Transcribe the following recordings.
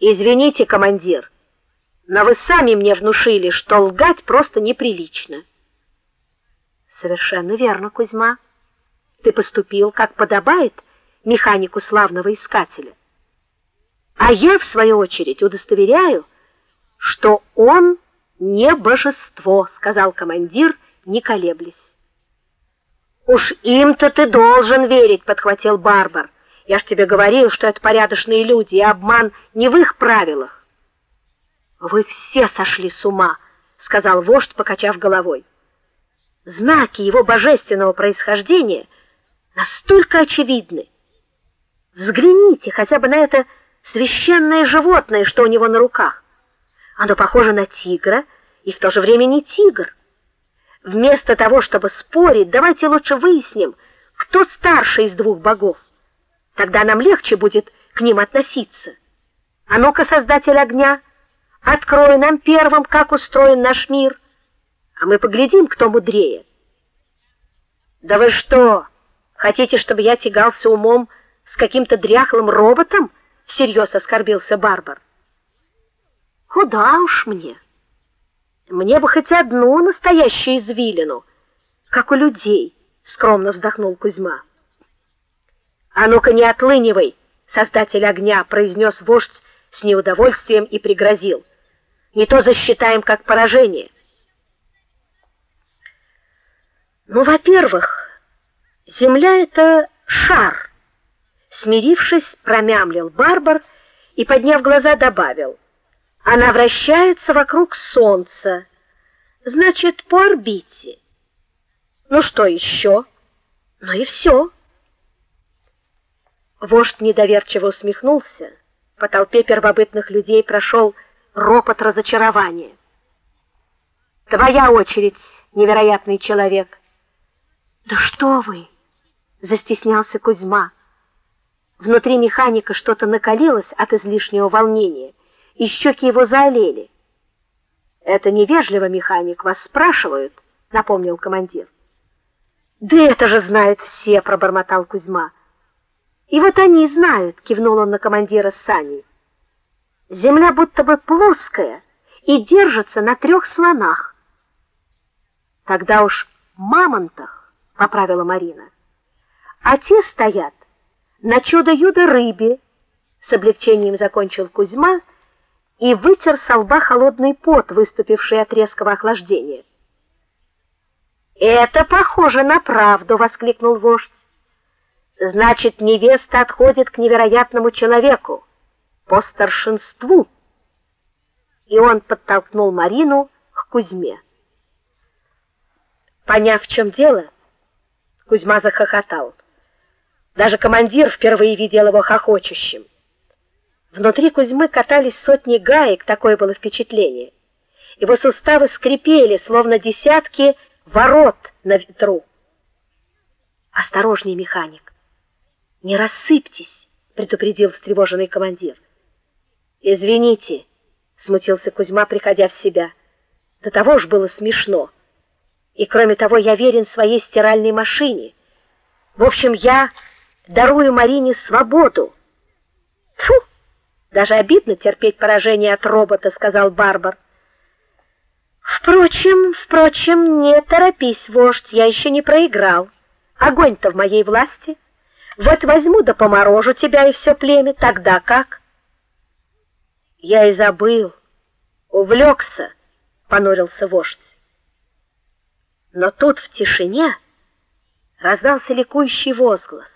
Извините, командир, но вы сами мне внушили, что лгать просто неприлично. Совершенно верно, Кузьма. Ты поступил, как подобает механику славного искателя. А я в свою очередь удостоверяю, что он не божество, сказал командир, не колеблясь. Уж им-то ты должен верить, подхватил Барбар. Я ж тебе говорил, что это порядочные люди, и обман не в их правилах. Вы все сошли с ума, сказал вождь, покачав головой. Знаки его божественного происхождения настолько очевидны. Взгляните хотя бы на это священное животное, что у него на руках. Оно похоже на тигра и в то же время не тигр. Вместо того, чтобы спорить, давайте лучше выясним, кто старше из двух богов. Тогда нам легче будет к ним относиться. А ну-ка, создатель огня, открой нам первым, как устроен наш мир, а мы поглядим, кто мудрее. Да вы что, хотите, чтобы я тягался умом с каким-то дряхлым роботом? всерьез оскорбился Барбар. Куда уж мне? Мне бы хоть одну настоящую извилину, как у людей, скромно вздохнул Кузьма. А ну-ка не отлынивай, создатель огня, произнес вождь с неудовольствием и пригрозил: "Не то засчитаем как поражение". Ну, во-первых, земля это шар. Смирившись, промямлил Барбар и подняв глаза, добавил: "Она вращается вокруг солнца. Значит, по орбите. Ну что еще? Ну и все. Вождь недоверчиво усмехнулся. По толпе первобытных людей прошел ропот разочарования. Твоя очередь, невероятный человек. Да что вы? застеснялся Кузьма. Внутри механика что-то накалилось от излишнего волнения, и щеки его заолели. Это невежливо, механик, вас спрашивают, напомнил командир. Да это же знают все, пробормотал Кузьма. И вот они знают, кивнул он на командира Сани. Земля будто бы плоская и держится на трех слонах. Тогда уж мамонтах, поправила Марина. А те стоят на чудо-юдо рыбе. С облегчением закончил Кузьма и вытер с лба холодный пот, выступивший от резкого охлаждения. Это похоже на правду, воскликнул вождь. Значит, невеста отходит к невероятному человеку по старшинству. И он подтолкнул Марину к Кузьме. Поняв, в чем дело, Кузьма захохотал. Даже командир впервые видел его хохочущим. Внутри Кузьмы катались сотни гаек, такое было впечатление. Его суставы скрипели, словно десятки ворот на ветру. Осторожней, механик. Не рассыпьтесь, предупредил встревоженный командир. Извините, смутился Кузьма, приходя в себя. До того ж было смешно. И кроме того, я верен своей стиральной машине. В общем, я дарую Марине свободу. Фу! Даже обидно терпеть поражение от робота, сказал Барбар. Впрочем, впрочем, не торопись, вождь, я еще не проиграл. Огонь-то в моей власти. Вот возьму да поморожу тебя и все племя, тогда как? Я и забыл, увлекся, понурился вождь. Но тут в тишине раздался ликующий возглас.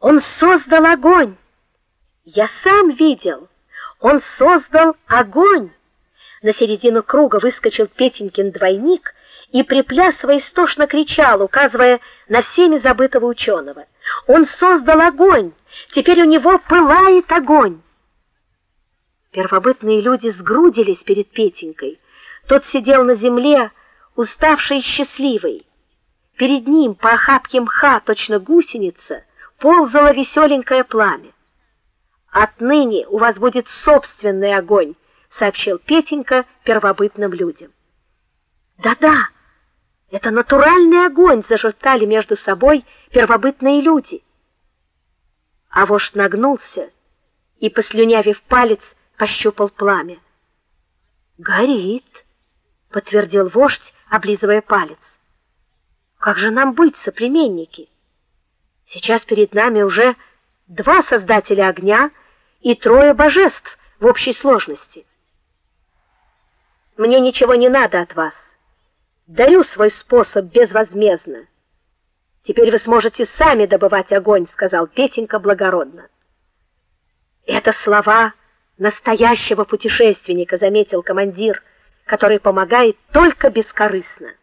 Он создал огонь. Я сам видел. Он создал огонь. На середину круга выскочил Петенькин двойник и приплясывая истошно кричал, указывая на всеми забытого ученого. Он создал огонь. Теперь у него пылает огонь. Первобытные люди сгрудились перед Петенькой. Тот сидел на земле, уставший и счастливый. Перед ним по охапке мха, точно гусеница, ползало веселенькое пламя. Отныне у вас будет собственный огонь, сообщил Петенька первобытным людям. Да-да. Это натуральный огонь, зашептали между собой первобытные люди. А вождь нагнулся и послюнявив палец, пощупал пламя. Горит, подтвердил вождь, облизывая палец. Как же нам быть, соплеменники? Сейчас перед нами уже два создателя огня и трое божеств в общей сложности. Мне ничего не надо от вас. Дарю свой способ безвозмездно. Теперь вы сможете сами добывать огонь, сказал Петенька благородно. Это слова настоящего путешественника, заметил командир, который помогает только бескорыстно.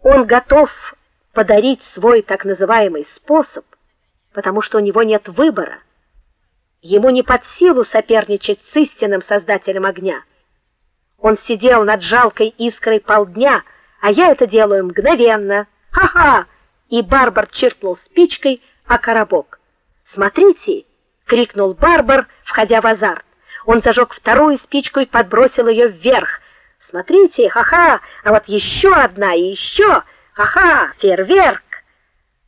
Он готов подарить свой так называемый способ, потому что у него нет выбора. Ему не под силу соперничать с истинным создателем огня. Он сидел над жалкой искрой полдня, а я это делаю мгновенно. Ха-ха! И Барбар чиркнул спичкой о коробок. "Смотрите!" крикнул Барбар, входя в азарт. Он зажег вторую спичку и подбросил ее вверх. "Смотрите, ха-ха! А вот еще одна и еще! Ха-ха! Фейерверк!"